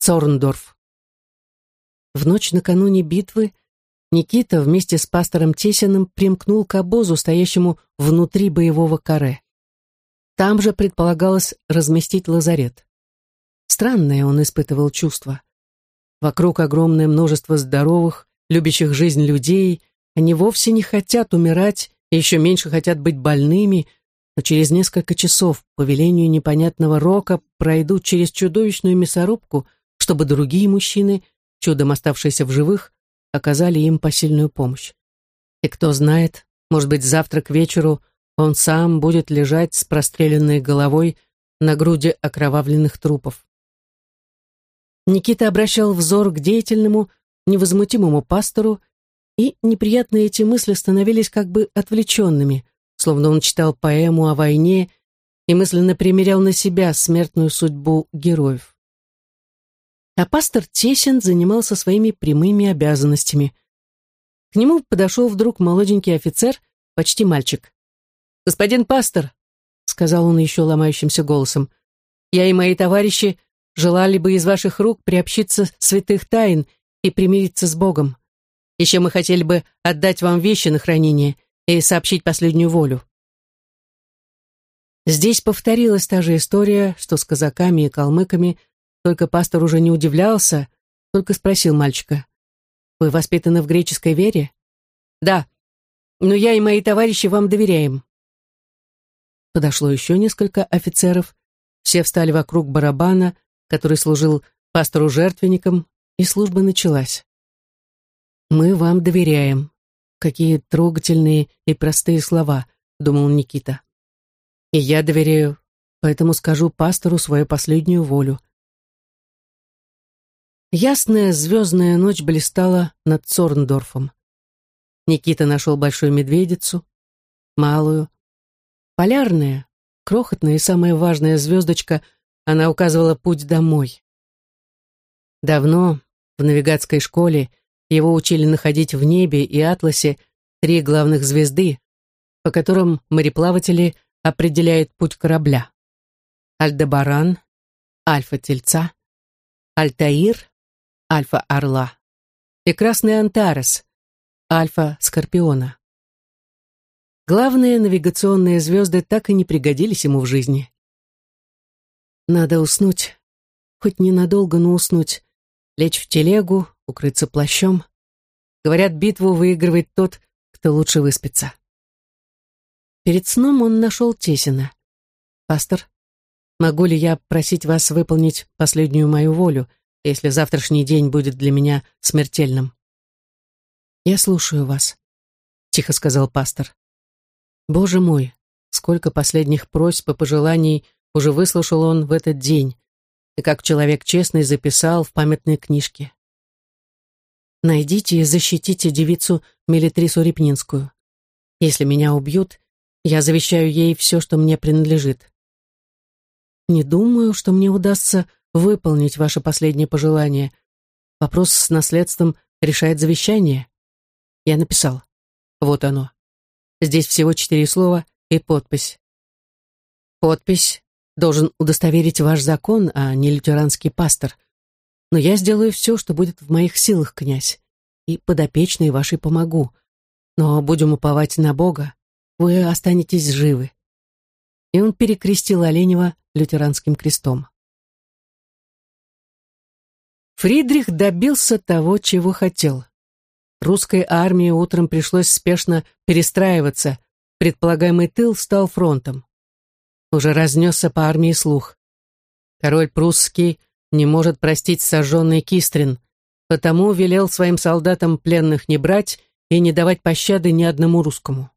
Цорндорф. В ночь накануне битвы Никита вместе с пастором Тесиным примкнул к обозу, стоящему внутри боевого каре. Там же предполагалось разместить лазарет. Странное он испытывал чувство. Вокруг огромное множество здоровых, любящих жизнь людей, они вовсе не хотят умирать еще меньше хотят быть больными, но через несколько часов по велению непонятного рока пройдут через чудовищную мясорубку, чтобы другие мужчины, чудом оставшиеся в живых, оказали им посильную помощь. И кто знает, может быть, завтра к вечеру он сам будет лежать с простреленной головой на груди окровавленных трупов. Никита обращал взор к деятельному, невозмутимому пастору, и неприятные эти мысли становились как бы отвлеченными, словно он читал поэму о войне и мысленно примерял на себя смертную судьбу героев. А пастор Тесин занимался своими прямыми обязанностями. К нему подошел вдруг молоденький офицер, почти мальчик. «Господин пастор», — сказал он еще ломающимся голосом, «я и мои товарищи желали бы из ваших рук приобщиться святых тайн и примириться с Богом. Еще мы хотели бы отдать вам вещи на хранение и сообщить последнюю волю». Здесь повторилась та же история, что с казаками и калмыками — только пастор уже не удивлялся, только спросил мальчика. «Вы воспитаны в греческой вере?» «Да, но я и мои товарищи вам доверяем». Подошло еще несколько офицеров, все встали вокруг барабана, который служил пастору-жертвенником, и служба началась. «Мы вам доверяем». Какие трогательные и простые слова, думал Никита. И я доверяю, поэтому скажу пастору свою последнюю волю. Ясная звездная ночь блистала над Цорндорфом. Никита нашел большую медведицу, малую. Полярная, крохотная и самая важная звездочка, она указывала путь домой. Давно в навигатской школе его учили находить в небе и атласе три главных звезды, по которым мореплаватели определяют путь корабля. Альдебаран, Альфа-Тельца, Альтаир Альфа-Орла, и Красный Антарес, Альфа-Скорпиона. Главные навигационные звезды так и не пригодились ему в жизни. Надо уснуть, хоть ненадолго, но уснуть, лечь в телегу, укрыться плащом. Говорят, битву выигрывает тот, кто лучше выспится. Перед сном он нашел Тесина. «Пастор, могу ли я просить вас выполнить последнюю мою волю?» Если завтрашний день будет для меня смертельным. «Я слушаю вас», — тихо сказал пастор. «Боже мой, сколько последних просьб и пожеланий уже выслушал он в этот день, и как человек честный записал в памятной книжке. Найдите и защитите девицу Мелитрису Репнинскую. Если меня убьют, я завещаю ей все, что мне принадлежит. Не думаю, что мне удастся выполнить ваше последнее пожелание. Вопрос с наследством решает завещание. Я написал. Вот оно. Здесь всего четыре слова и подпись. Подпись должен удостоверить ваш закон, а не лютеранский пастор. Но я сделаю все, что будет в моих силах, князь, и подопечной вашей помогу. Но будем уповать на Бога, вы останетесь живы. И он перекрестил Оленева лютеранским крестом. Фридрих добился того, чего хотел. Русской армии утром пришлось спешно перестраиваться, предполагаемый тыл стал фронтом. Уже разнесся по армии слух. Король прусский не может простить сожженный Кистрин, потому велел своим солдатам пленных не брать и не давать пощады ни одному русскому.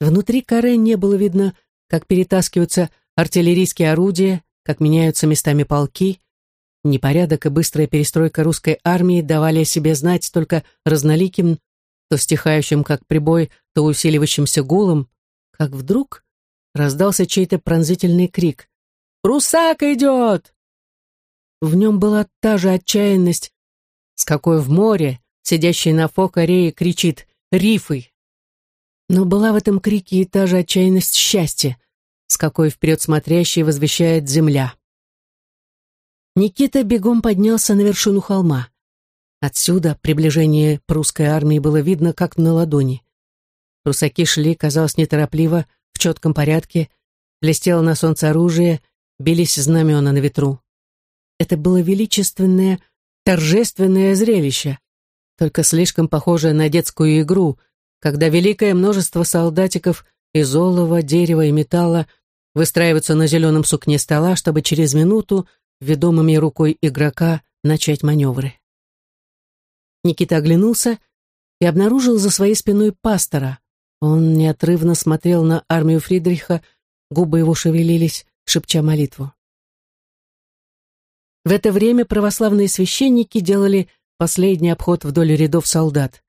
Внутри каре не было видно, как перетаскиваются артиллерийские орудия, как меняются местами полки, Непорядок и быстрая перестройка русской армии давали о себе знать только разноликим, то стихающим, как прибой, то усиливающимся гулом, как вдруг раздался чей-то пронзительный крик. «Прусак идет!» В нем была та же отчаянность, с какой в море, сидящий на фокаре, кричит «Рифы!». Но была в этом крике и та же отчаянность счастья, с какой вперед смотрящий возвещает земля. Никита бегом поднялся на вершину холма. Отсюда приближение прусской армии было видно, как на ладони. Прусаки шли, казалось, неторопливо, в четком порядке, блестело на солнце оружие, бились знамена на ветру. Это было величественное, торжественное зрелище, только слишком похожее на детскую игру, когда великое множество солдатиков из олова, дерева и металла выстраиваются на зеленом сукне стола, чтобы через минуту, ведомыми рукой игрока, начать маневры. Никита оглянулся и обнаружил за своей спиной пастора. Он неотрывно смотрел на армию Фридриха, губы его шевелились, шепча молитву. В это время православные священники делали последний обход вдоль рядов солдат.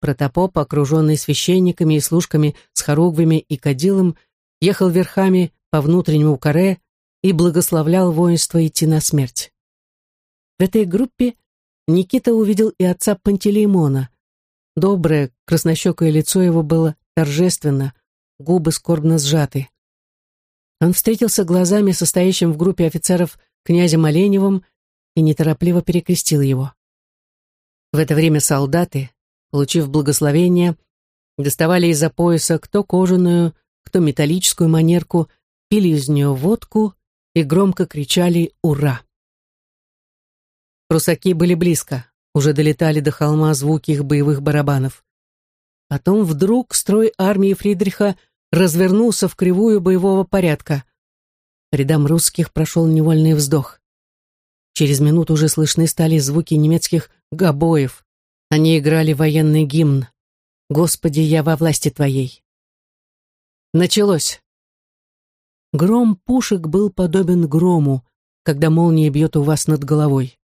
Протопоп, окруженный священниками и служками с хоругвями и кадилом, ехал верхами по внутреннему каре и благословлял воинство идти на смерть. В этой группе Никита увидел и отца Пантелеймона. Доброе, краснощекое лицо его было торжественно, губы скорбно сжаты. Он встретился глазами состоящим в группе офицеров князем Оленевым и неторопливо перекрестил его. В это время солдаты, получив благословение, доставали из-за пояса кто кожаную, кто металлическую манерку, пили из нее водку и громко кричали «Ура!». Прусаки были близко, уже долетали до холма звуки их боевых барабанов. Потом вдруг строй армии Фридриха развернулся в кривую боевого порядка. По рядам русских прошел невольный вздох. Через минуту уже слышны стали звуки немецких гобоев. Они играли военный гимн «Господи, я во власти Твоей». Началось. Гром пушек был подобен грому, когда молния бьет у вас над головой.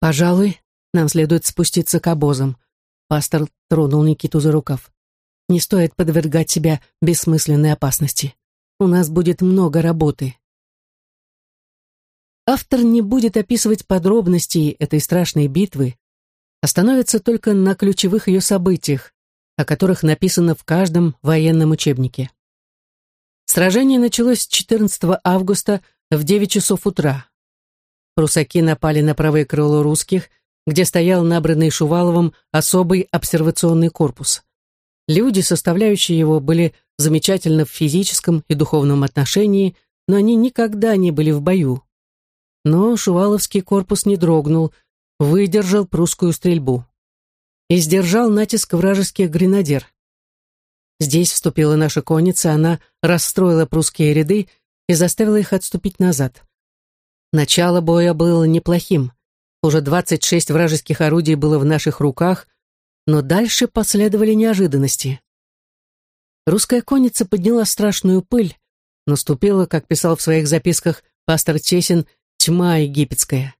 «Пожалуй, нам следует спуститься к обозам», — пастор тронул Никиту за рукав. «Не стоит подвергать себя бессмысленной опасности. У нас будет много работы». Автор не будет описывать подробностей этой страшной битвы, остановится только на ключевых ее событиях, о которых написано в каждом военном учебнике. Сражение началось 14 августа в 9 часов утра. Прусаки напали на правое крыло русских, где стоял набранный Шуваловым особый обсервационный корпус. Люди, составляющие его, были замечательны в физическом и духовном отношении, но они никогда не были в бою. Но Шуваловский корпус не дрогнул, выдержал прусскую стрельбу и сдержал натиск вражеских гренадер. Здесь вступила наша конница, она расстроила прусские ряды и заставила их отступить назад. Начало боя было неплохим. Уже 26 вражеских орудий было в наших руках, но дальше последовали неожиданности. Русская конница подняла страшную пыль, наступила, как писал в своих записках пастор Чесин, тьма египетская.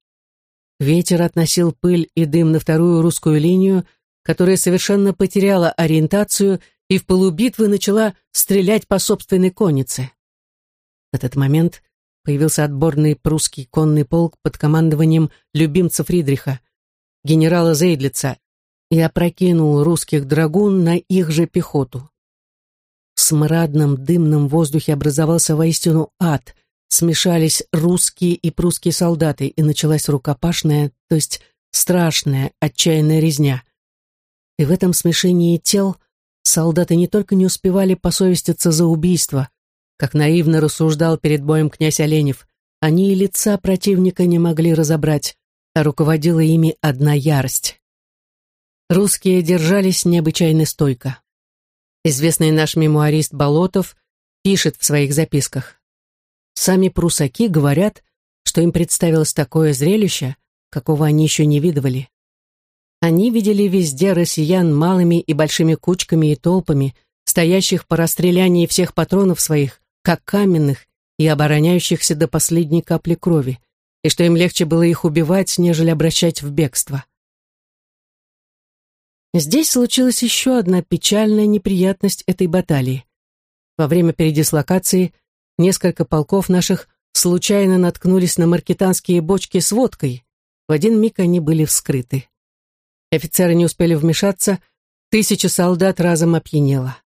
Ветер относил пыль и дым на вторую русскую линию, которая совершенно потеряла ориентацию и в полубитвы начала стрелять по собственной коннице. В этот момент появился отборный прусский конный полк под командованием любимца Фридриха, генерала Зейдлица, и опрокинул русских драгун на их же пехоту. В смрадном дымном воздухе образовался воистину ад, смешались русские и прусские солдаты, и началась рукопашная, то есть страшная, отчаянная резня. И в этом смешении тел солдаты не только не успевали посовеститься за убийство, как наивно рассуждал перед боем князь Оленев, они и лица противника не могли разобрать, а руководила ими одна ярость. Русские держались необычайно стойко. Известный наш мемуарист Болотов пишет в своих записках. Сами прусаки говорят, что им представилось такое зрелище, какого они еще не видывали. Они видели везде россиян малыми и большими кучками и толпами, стоящих по расстрелянии всех патронов своих, как каменных, и обороняющихся до последней капли крови, и что им легче было их убивать, нежели обращать в бегство. Здесь случилась еще одна печальная неприятность этой баталии. Во время передислокации несколько полков наших случайно наткнулись на маркетанские бочки с водкой. В один миг они были вскрыты. Офицеры не успели вмешаться, тысяча солдат разом опьянела.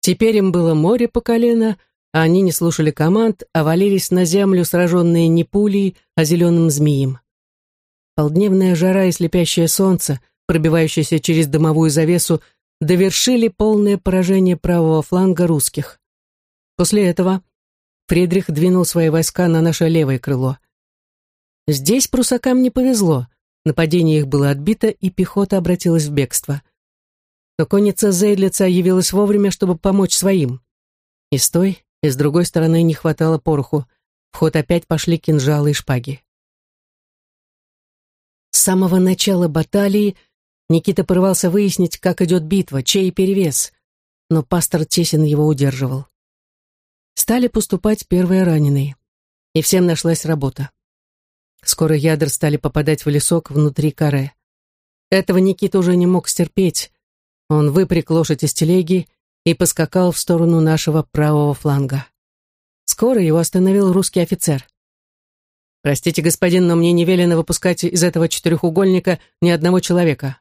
Теперь им было море по колено, а они не слушали команд, а валились на землю, сраженные не пулей, а зеленым змеем. Полдневная жара и слепящее солнце, пробивающееся через дымовую завесу, довершили полное поражение правого фланга русских. После этого Фридрих двинул свои войска на наше левое крыло. Здесь прусакам не повезло, нападение их было отбито, и пехота обратилась в бегство. Но конница Зейдлица явилась вовремя, чтобы помочь своим. И с той, и с другой стороны не хватало пороху, в ход опять пошли кинжалы и шпаги. С самого начала баталии Никита порывался выяснить, как идет битва, чей перевес, но пастор Тесин его удерживал. Стали поступать первые раненые, и всем нашлась работа. Скоро ядра стали попадать в лесок внутри каре. Этого Никита уже не мог стерпеть. Он выпряг лошадь из телеги и поскакал в сторону нашего правого фланга. Скоро его остановил русский офицер. «Простите, господин, но мне не велено выпускать из этого четырехугольника ни одного человека».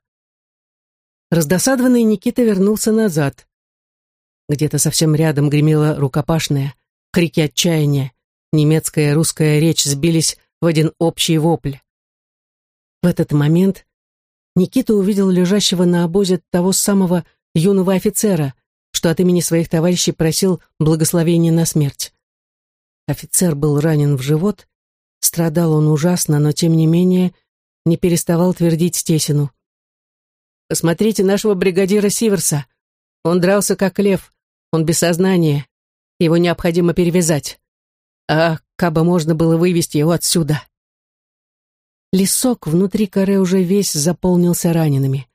Раздосадованный Никита вернулся назад. Где-то совсем рядом гремела рукопашная, крики отчаяния, немецкая и русская речь сбились в один общий вопль. В этот момент Никита увидел лежащего на обозе того самого юного офицера, что от имени своих товарищей просил благословения на смерть. Офицер был ранен в живот, страдал он ужасно, но тем не менее не переставал твердить Стесину. «Посмотрите нашего бригадира Сиверса. Он дрался как лев, он без сознания. Его необходимо перевязать. А кабы можно было вывести его отсюда?» Лесок внутри коры уже весь заполнился ранеными.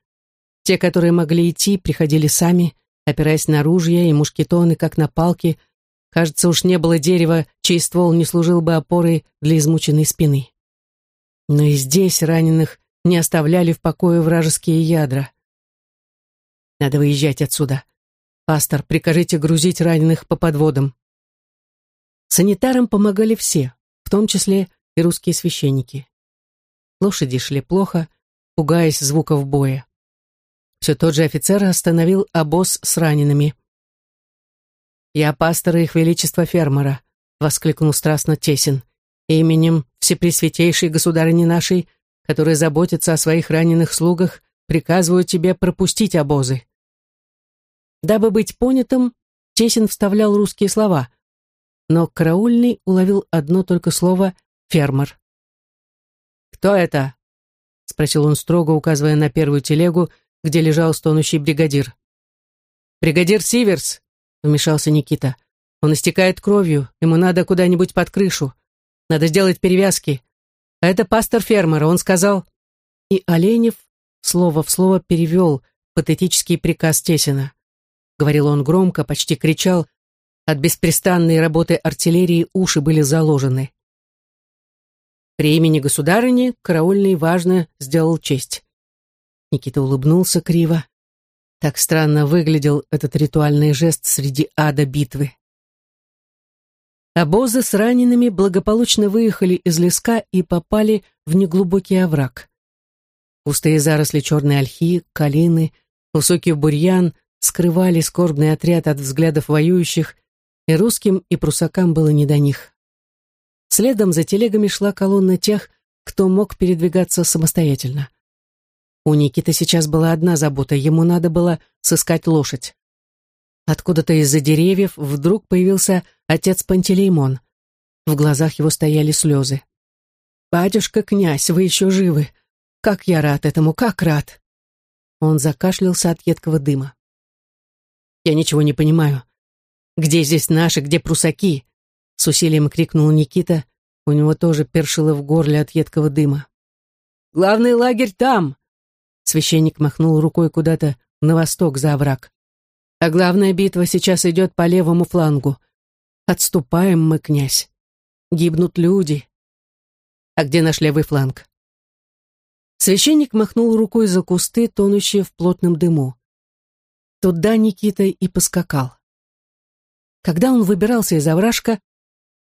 Те, которые могли идти, приходили сами, опираясь на ружья и мушкетоны, как на палки. Кажется, уж не было дерева, чей ствол не служил бы опорой для измученной спины. Но и здесь раненых не оставляли в покое вражеские ядра. Надо выезжать отсюда. Пастор, прикажите грузить раненых по подводам. Санитарам помогали все, в том числе и русские священники. Лошади шли плохо, пугаясь звуков боя. Все тот же офицер остановил обоз с ранеными. «Я пастор их величества фермера», — воскликнул страстно Тесин, «именем Всепресвятейшей государыни нашей, которая заботится о своих раненых слугах, приказываю тебе пропустить обозы». Дабы быть понятым, Тесин вставлял русские слова, но караульный уловил одно только слово «фермер». «Кто это?» — спросил он строго, указывая на первую телегу, где лежал стонущий бригадир. «Бригадир Сиверс!» — вмешался Никита. «Он истекает кровью, ему надо куда-нибудь под крышу. Надо сделать перевязки. А это пастор фермера, он сказал...» И Оленев слово в слово перевел патетический приказ Тесина. Говорил он громко, почти кричал. От беспрестанной работы артиллерии уши были заложены. При имени государыни караульный важно сделал честь. Никита улыбнулся криво. Так странно выглядел этот ритуальный жест среди ада битвы. Обозы с ранеными благополучно выехали из леска и попали в неглубокий овраг. Пустые заросли черной ольхи, калины, высокий бурьян скрывали скорбный отряд от взглядов воюющих, и русским и прусакам было не до них. Следом за телегами шла колонна тех, кто мог передвигаться самостоятельно. У Никиты сейчас была одна забота, ему надо было сыскать лошадь. Откуда-то из-за деревьев вдруг появился отец Пантелеймон. В глазах его стояли слезы. «Батюшка, князь, вы еще живы! Как я рад этому, как рад!» Он закашлялся от едкого дыма. «Я ничего не понимаю. Где здесь наши, где прусаки?» С усилием крикнул Никита. У него тоже першило в горле от едкого дыма. «Главный лагерь там!» Священник махнул рукой куда-то на восток за овраг. А главная битва сейчас идет по левому флангу. Отступаем мы, князь. Гибнут люди. А где наш левый фланг? Священник махнул рукой за кусты, тонущие в плотном дыму. Туда Никита и поскакал. Когда он выбирался из овражка,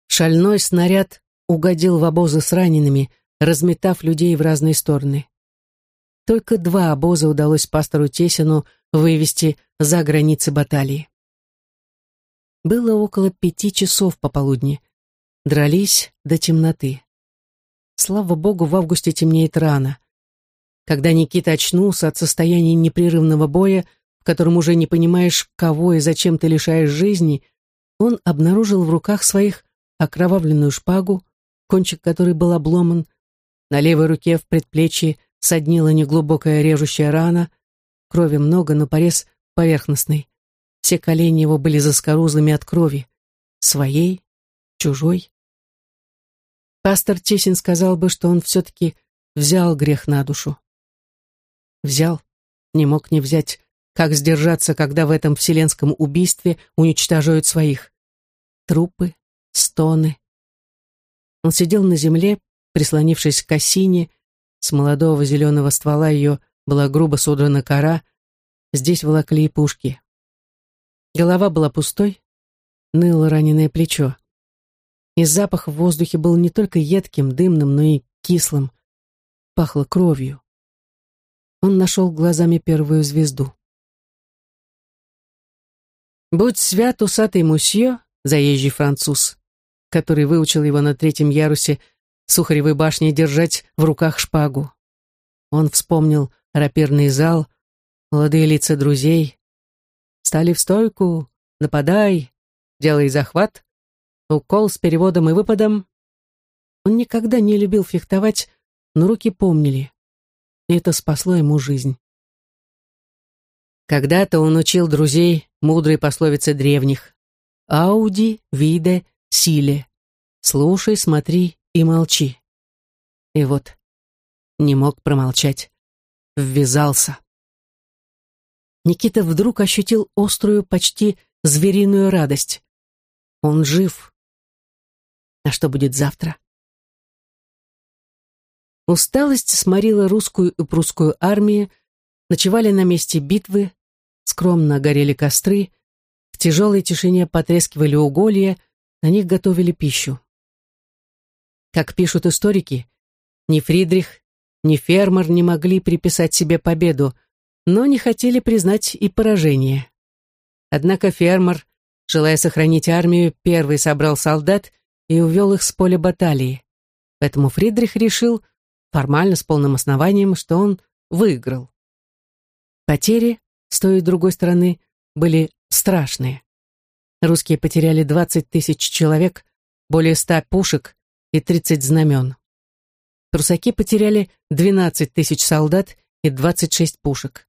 шальной снаряд угодил в обозы с ранеными, разметав людей в разные стороны. Только два обоза удалось пастору Тесину вывести за границы баталии. Было около пяти часов пополудни. Дрались до темноты. Слава богу, в августе темнеет рано. Когда Никита очнулся от состояния непрерывного боя, в котором уже не понимаешь, кого и зачем ты лишаешь жизни, он обнаружил в руках своих окровавленную шпагу, кончик которой был обломан, на левой руке в предплечье соднила неглубокая режущая рана, крови много, но порез поверхностный. Все колени его были заскорузлыми от крови. Своей, чужой. Пастор Тесин сказал бы, что он все-таки взял грех на душу. Взял, не мог не взять. Как сдержаться, когда в этом вселенском убийстве уничтожают своих? Трупы, стоны. Он сидел на земле, прислонившись к осине, с молодого зеленого ствола ее была грубо содрана кора, здесь волокли и пушки. Голова была пустой, ныло раненое плечо. И запах в воздухе был не только едким, дымным, но и кислым. Пахло кровью. Он нашел глазами первую звезду. «Будь свят, усатый мусье», заезжий француз, который выучил его на третьем ярусе Сухаревой башни держать в руках шпагу. Он вспомнил раперный зал, молодые лица друзей. Стали в стойку, нападай, делай захват, укол с переводом и выпадом. Он никогда не любил фехтовать, но руки помнили. И это спасло ему жизнь. Когда-то он учил друзей мудрой пословице древних. «Ауди, виде, силе». Слушай, смотри и молчи. И вот не мог промолчать. Ввязался. Никита вдруг ощутил острую, почти звериную радость. Он жив. А что будет завтра? Усталость сморила русскую и прусскую армии, ночевали на месте битвы, скромно горели костры, в тяжелой тишине потрескивали уголья, на них готовили пищу. Как пишут историки, ни Фридрих, ни Фермер не могли приписать себе победу, но не хотели признать и поражение. Однако Фермер, желая сохранить армию, первый собрал солдат и увел их с поля баталии. Поэтому Фридрих решил, формально с полным основанием, что он выиграл. Потери, с той и другой стороны, были страшные. Русские потеряли 20 тысяч человек, более 100 пушек, и 30 знамен. Прусаки потеряли 12 тысяч солдат и 26 пушек.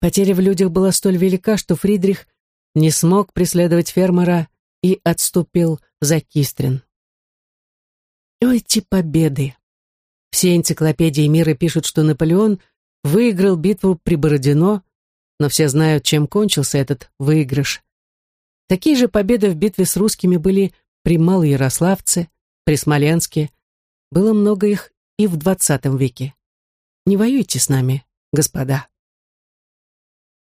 Потеря в людях была столь велика, что Фридрих не смог преследовать фермера и отступил за Кистрин. Эти победы! Все энциклопедии мира пишут, что Наполеон выиграл битву при Бородино, но все знают, чем кончился этот выигрыш. Такие же победы в битве с русскими были при Малоярославце, при Смоленске. Было много их и в двадцатом веке. Не воюйте с нами, господа.